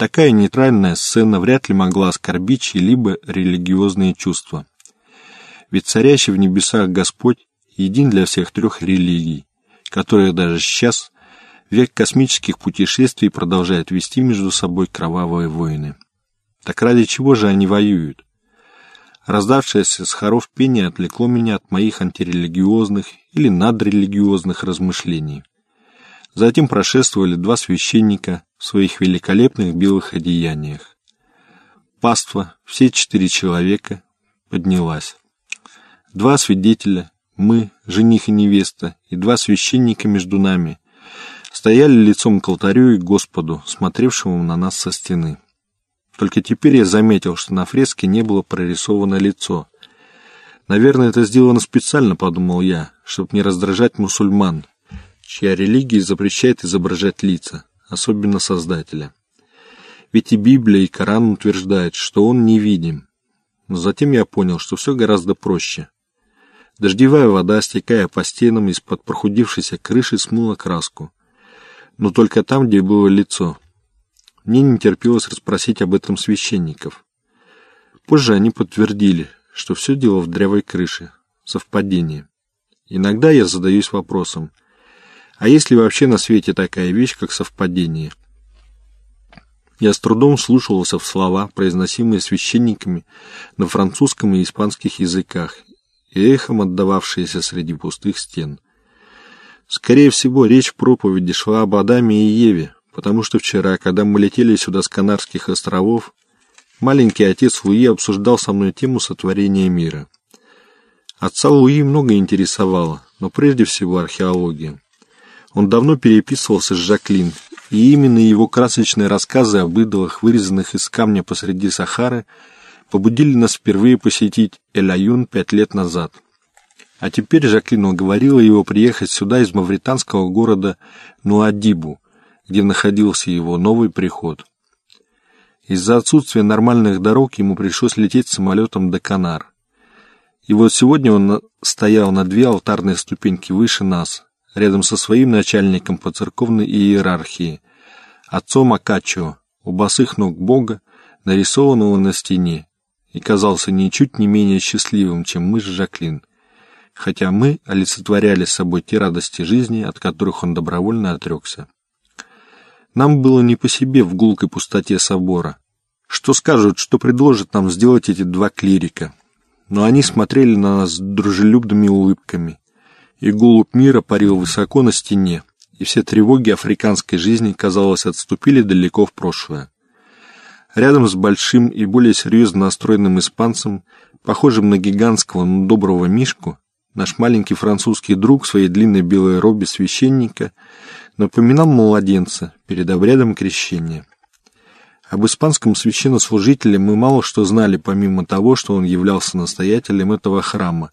Такая нейтральная сцена вряд ли могла оскорбить чьи-либо религиозные чувства. Ведь царящий в небесах Господь един для всех трех религий, которые даже сейчас, век космических путешествий, продолжают вести между собой кровавые войны. Так ради чего же они воюют? Раздавшееся с хоров пение отвлекло меня от моих антирелигиозных или надрелигиозных размышлений. Затем прошествовали два священника в своих великолепных белых одеяниях. Паства, все четыре человека, поднялась. Два свидетеля, мы, жених и невеста, и два священника между нами, стояли лицом к алтарю и Господу, смотревшему на нас со стены. Только теперь я заметил, что на фреске не было прорисовано лицо. Наверное, это сделано специально, подумал я, чтобы не раздражать мусульман, чья религия запрещает изображать лица, особенно Создателя. Ведь и Библия, и Коран утверждают, что он невидим. Но затем я понял, что все гораздо проще. Дождевая вода, стекая по стенам из-под прохудившейся крыши, смыла краску. Но только там, где было лицо. Мне не терпелось расспросить об этом священников. Позже они подтвердили, что все дело в древой крыше. Совпадение. Иногда я задаюсь вопросом, а есть ли вообще на свете такая вещь, как совпадение? Я с трудом слушался в слова, произносимые священниками на французском и испанских языках, и эхом отдававшиеся среди пустых стен. Скорее всего, речь в проповеди шла об Адаме и Еве, потому что вчера, когда мы летели сюда с Канарских островов, маленький отец Луи обсуждал со мной тему сотворения мира. Отца Луи много интересовало, но прежде всего археология. Он давно переписывался с Жаклин, и именно его красочные рассказы об идолах, вырезанных из камня посреди Сахары, побудили нас впервые посетить Эль-Аюн пять лет назад. А теперь Жаклин уговорила его приехать сюда из мавританского города Нуадибу, где находился его новый приход. Из-за отсутствия нормальных дорог ему пришлось лететь самолетом до Канар. И вот сегодня он стоял на две алтарные ступеньки выше нас, рядом со своим начальником по церковной иерархии, отцом Акачио, у босых ног Бога, нарисованного на стене, и казался ничуть не менее счастливым, чем мы с Жаклин, хотя мы олицетворяли собой те радости жизни, от которых он добровольно отрекся. Нам было не по себе в гулкой пустоте собора. Что скажут, что предложат нам сделать эти два клирика? Но они смотрели на нас дружелюбными улыбками, и голубь мира парил высоко на стене, и все тревоги африканской жизни, казалось, отступили далеко в прошлое. Рядом с большим и более серьезно настроенным испанцем, похожим на гигантского, но доброго мишку, наш маленький французский друг в своей длинной белой робе священника напоминал младенца перед обрядом крещения. Об испанском священнослужителе мы мало что знали, помимо того, что он являлся настоятелем этого храма,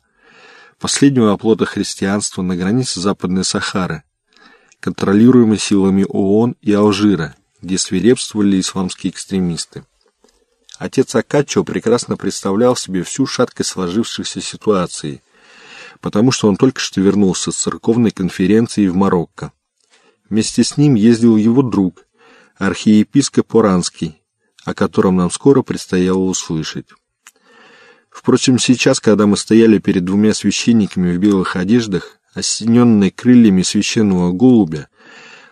последнего оплота христианства на границе Западной Сахары, контролируемой силами ООН и Алжира, где свирепствовали исламские экстремисты. Отец Акачо прекрасно представлял себе всю шаткость сложившейся ситуации, потому что он только что вернулся с церковной конференции в Марокко. Вместе с ним ездил его друг, архиепископ Оранский, о котором нам скоро предстояло услышать. Впрочем, сейчас, когда мы стояли перед двумя священниками в белых одеждах, осененные крыльями священного голубя,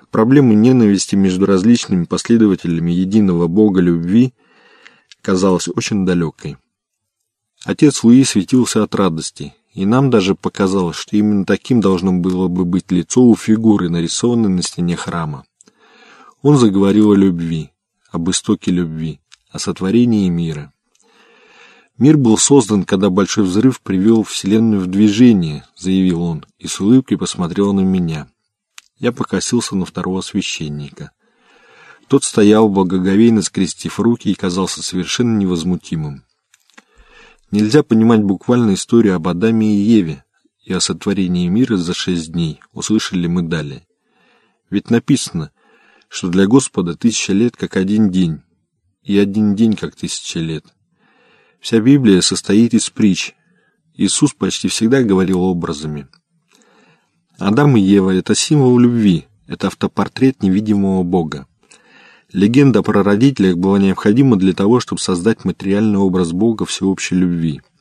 проблема ненависти между различными последователями единого Бога любви казалась очень далекой. Отец Луи светился от радости, и нам даже показалось, что именно таким должно было бы быть лицо у фигуры, нарисованной на стене храма. Он заговорил о любви, об истоке любви, о сотворении мира. «Мир был создан, когда Большой Взрыв привел Вселенную в движение», — заявил он, и с улыбкой посмотрел на меня. Я покосился на второго священника. Тот стоял, благоговейно скрестив руки, и казался совершенно невозмутимым. Нельзя понимать буквально историю об Адаме и Еве и о сотворении мира за шесть дней, услышали мы далее. Ведь написано, что для Господа тысяча лет как один день, и один день как тысяча лет. Вся Библия состоит из притч. Иисус почти всегда говорил образами. Адам и Ева – это символ любви, это автопортрет невидимого Бога. Легенда о прародителях была необходима для того, чтобы создать материальный образ Бога всеобщей любви –